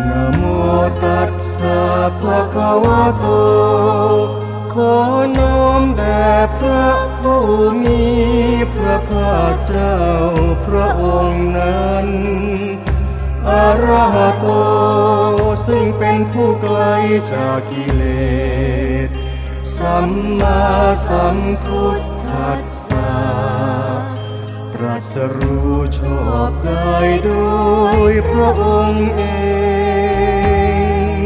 นะโมตัสสะภะคะวะโต ขอน้อมแด่พระผู้มีพระภาคเจ้าพระองค์นั้นอรหโตซึ่งเป็นผู้ไกลจากกิเลส สัมมาสัมพุทธัส สะรู้ชอบได้โดยพระองค์เอง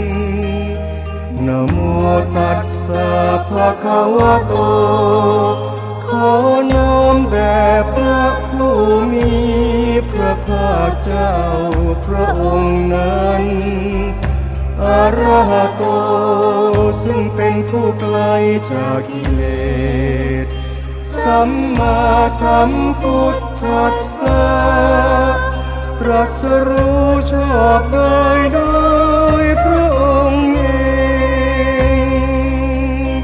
นโมตัสสะภะคะวะโต ขอน้อมแด่พระผู้มีพระภาคเจ้าพระองค์นั้นอรหโตซึ่งเป็นผู้ไกลจากกิเลสสัมมาสัมพุทธ สสะตรัสรู้ชอบได้โดยพระองค์เอง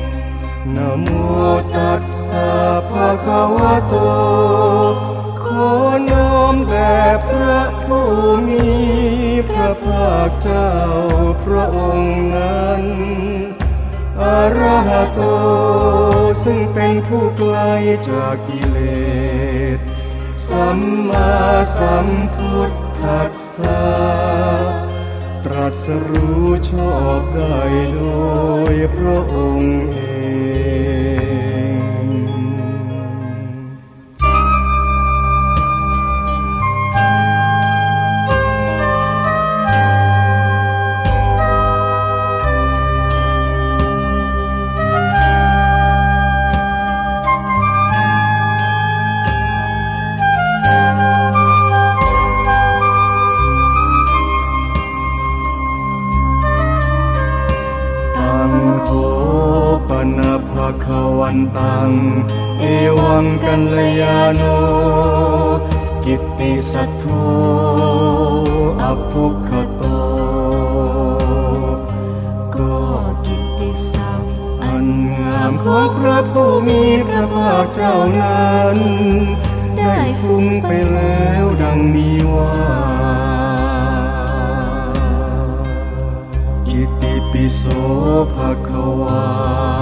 นโมตัสสะภะคะวะโต ขอน้อมแด่พระผู้มีพระภาคเจ้าพระองค์นั้นอรหัตโตซึ่งเป็นผู้ไกลจากกิเลส สัมมาสัมพุทธัสสะตรัสรู้ชอบได้โดยพระองค์เอง ตัง เอวังกัลยาโน กิตติสัทโธอภุคโต ก็กิตติศัพท์อันงามของพระผู้มีพระภาคเจ้านั้น ได้ฟุ้งไปแล้วดังนี้ว่าอิติปิโสภะคะวา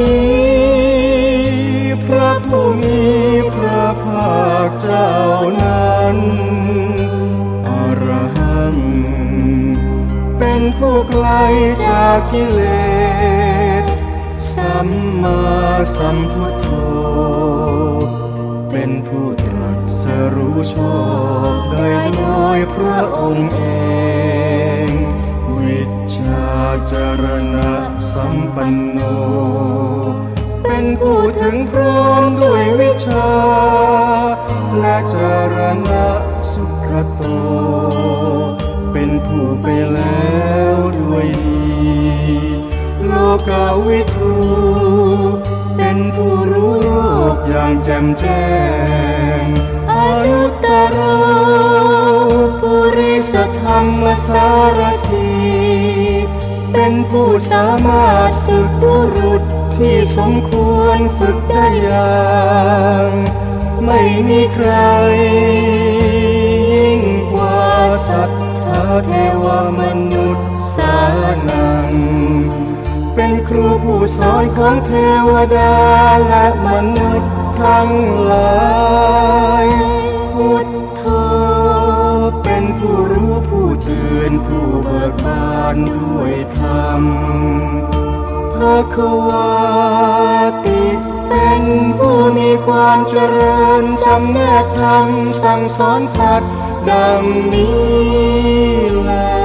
นี้พระผู้มีพระภาคเจ้านั้นอรหังเป็นผู้ไกลจากกิเลสสัมมาสัมพุทโธเป็นผู้ตรัสรู้ชอบได้โดยพระองค์เองวิชาจารณะสัมปันโน เป็นผู้ถึงพร้อมด้วยวิชา และจารณะสุขโต เป็นผู้ไปแล้วด้วยดีโลกาวิทูเป็นผู้รู้โลกอย่างแจ่มแจ้ง เป็นผู้สามารถฝึกบุรุษที่สมควรฝึกได้อย่างไม่มีใครยิ่งกว่าสัทธาเทวมนุษย์สานัง เป็นครูผู้สอนของเทวดาและมนุษย์ทั้งหลาย ผู้ตื่นผู้เบิกบานด้วยธรรมภะควาติเป็นผู้มีความเจริญจำแนกธรรมสั่งสอนสัตว์ดังนี้แล